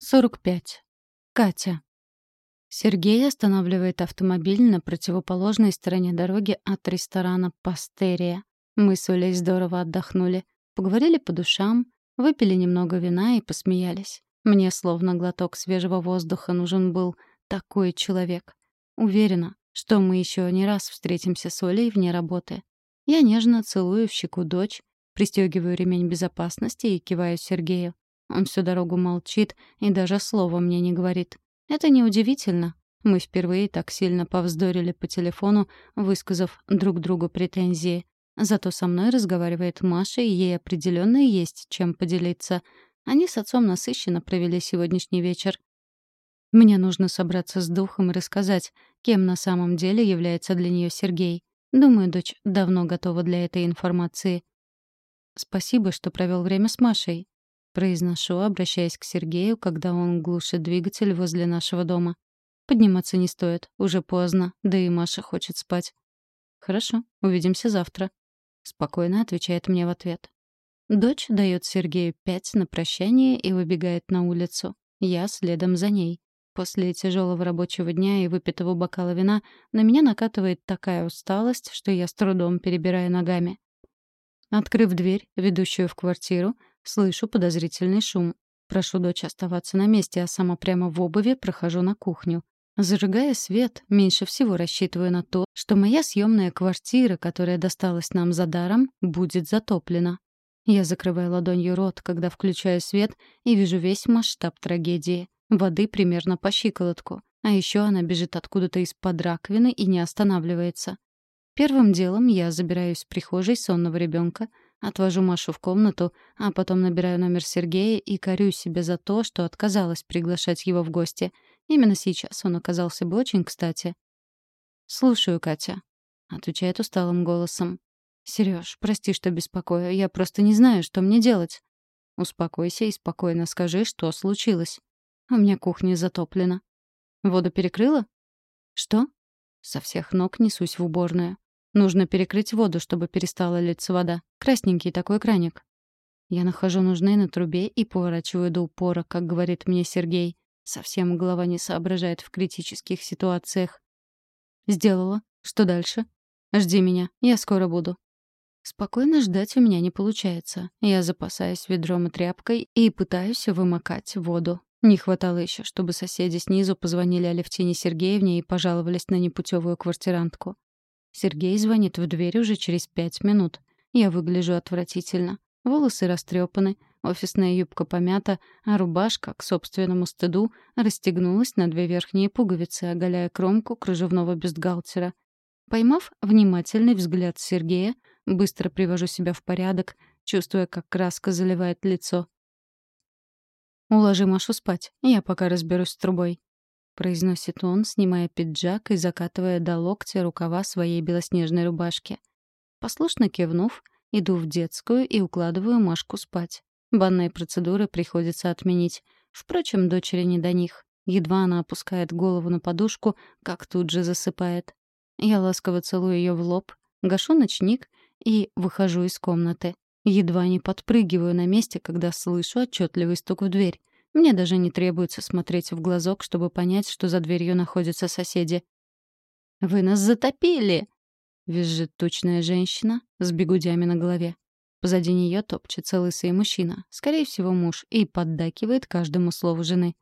45. Катя. Сергей останавливает автомобиль на противоположной стороне дороги от ресторана «Пастерия». Мы с Олей здорово отдохнули, поговорили по душам, выпили немного вина и посмеялись. Мне словно глоток свежего воздуха нужен был такой человек. Уверена, что мы еще не раз встретимся с Олей вне работы. Я нежно целую в щеку дочь, пристегиваю ремень безопасности и киваю Сергею. Он всю дорогу молчит и даже слова мне не говорит. Это неудивительно. Мы впервые так сильно повздорили по телефону, высказав друг другу претензии. Зато со мной разговаривает Маша, и ей определенно есть чем поделиться. Они с отцом насыщенно провели сегодняшний вечер. Мне нужно собраться с духом и рассказать, кем на самом деле является для нее Сергей. Думаю, дочь давно готова для этой информации. Спасибо, что провел время с Машей. Произношу, обращаясь к Сергею, когда он глушит двигатель возле нашего дома. Подниматься не стоит, уже поздно, да и Маша хочет спать. «Хорошо, увидимся завтра», — спокойно отвечает мне в ответ. Дочь дает Сергею пять на прощание и выбегает на улицу. Я следом за ней. После тяжелого рабочего дня и выпитого бокала вина на меня накатывает такая усталость, что я с трудом перебираю ногами. Открыв дверь, ведущую в квартиру, Слышу подозрительный шум. Прошу дочь оставаться на месте, а сама прямо в обуви прохожу на кухню. Зажигая свет, меньше всего рассчитываю на то, что моя съемная квартира, которая досталась нам за даром, будет затоплена. Я закрываю ладонью рот, когда включаю свет и вижу весь масштаб трагедии. Воды примерно по щиколотку. А еще она бежит откуда-то из-под раковины и не останавливается. Первым делом я забираюсь в прихожей сонного ребенка, Отвожу Машу в комнату, а потом набираю номер Сергея и корю себя за то, что отказалась приглашать его в гости. Именно сейчас он оказался бы очень кстати. «Слушаю, Катя», — отвечает усталым голосом. «Серёж, прости, что беспокою. Я просто не знаю, что мне делать». «Успокойся и спокойно скажи, что случилось. У меня кухня затоплена». «Воду перекрыла?» «Что?» Со всех ног несусь в уборную. Нужно перекрыть воду, чтобы перестала литься вода. Красненький такой краник. Я нахожу нужные на трубе и поворачиваю до упора, как говорит мне Сергей. Совсем голова не соображает в критических ситуациях. Сделала. Что дальше? Жди меня. Я скоро буду. Спокойно ждать у меня не получается. Я запасаюсь ведром и тряпкой и пытаюсь вымокать воду. Не хватало еще, чтобы соседи снизу позвонили Алевтине Сергеевне и пожаловались на непутевую квартирантку. Сергей звонит в дверь уже через пять минут. Я выгляжу отвратительно. Волосы растрепаны, офисная юбка помята, а рубашка, к собственному стыду, расстегнулась на две верхние пуговицы, оголяя кромку кружевного бюстгальтера. Поймав внимательный взгляд Сергея, быстро привожу себя в порядок, чувствуя, как краска заливает лицо. «Уложи Машу спать, я пока разберусь с трубой», произносит он, снимая пиджак и закатывая до локтя рукава своей белоснежной рубашки. Послушно кивнув, иду в детскую и укладываю Машку спать. Банные процедуры приходится отменить. Впрочем, дочери не до них. Едва она опускает голову на подушку, как тут же засыпает. Я ласково целую ее в лоб, гашу ночник и выхожу из комнаты. Едва не подпрыгиваю на месте, когда слышу отчетливый стук в дверь. Мне даже не требуется смотреть в глазок, чтобы понять, что за дверью находятся соседи. «Вы нас затопили!» — визжит тучная женщина с бегудями на голове. Позади нее топчется лысый мужчина, скорее всего, муж, и поддакивает каждому слову жены.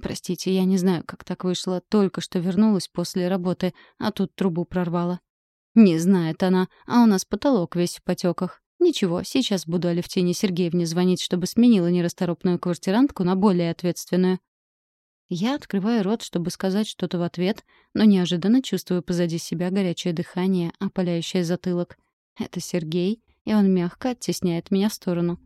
«Простите, я не знаю, как так вышло. Только что вернулась после работы, а тут трубу прорвала». «Не знает она, а у нас потолок весь в потеках. Ничего, сейчас буду Алевтине Сергеевне звонить, чтобы сменила нерасторопную квартирантку на более ответственную. Я открываю рот, чтобы сказать что-то в ответ, но неожиданно чувствую позади себя горячее дыхание, опаляющее затылок. Это Сергей, и он мягко оттесняет меня в сторону.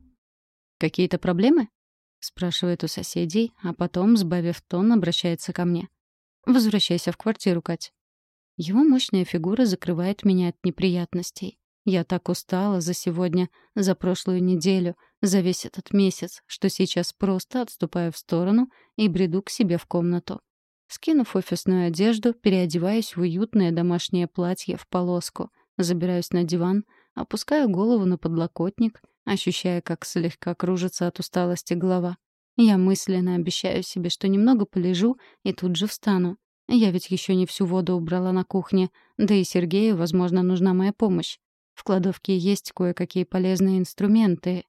«Какие-то проблемы?» — спрашивает у соседей, а потом, сбавив тон, обращается ко мне. «Возвращайся в квартиру, Кать». Его мощная фигура закрывает меня от неприятностей. Я так устала за сегодня, за прошлую неделю, за весь этот месяц, что сейчас просто отступаю в сторону и бреду к себе в комнату. Скинув офисную одежду, переодеваюсь в уютное домашнее платье в полоску, забираюсь на диван, опускаю голову на подлокотник, ощущая, как слегка кружится от усталости голова. Я мысленно обещаю себе, что немного полежу и тут же встану. Я ведь еще не всю воду убрала на кухне, да и Сергею, возможно, нужна моя помощь. В кладовке есть кое-какие полезные инструменты.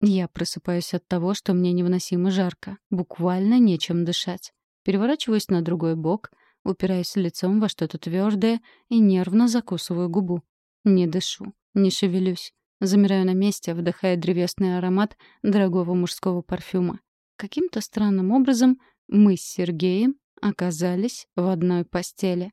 Я просыпаюсь от того, что мне невыносимо жарко. Буквально нечем дышать. Переворачиваюсь на другой бок, упираюсь лицом во что-то твердое и нервно закусываю губу. Не дышу, не шевелюсь. Замираю на месте, вдыхая древесный аромат дорогого мужского парфюма. Каким-то странным образом мы с Сергеем оказались в одной постели.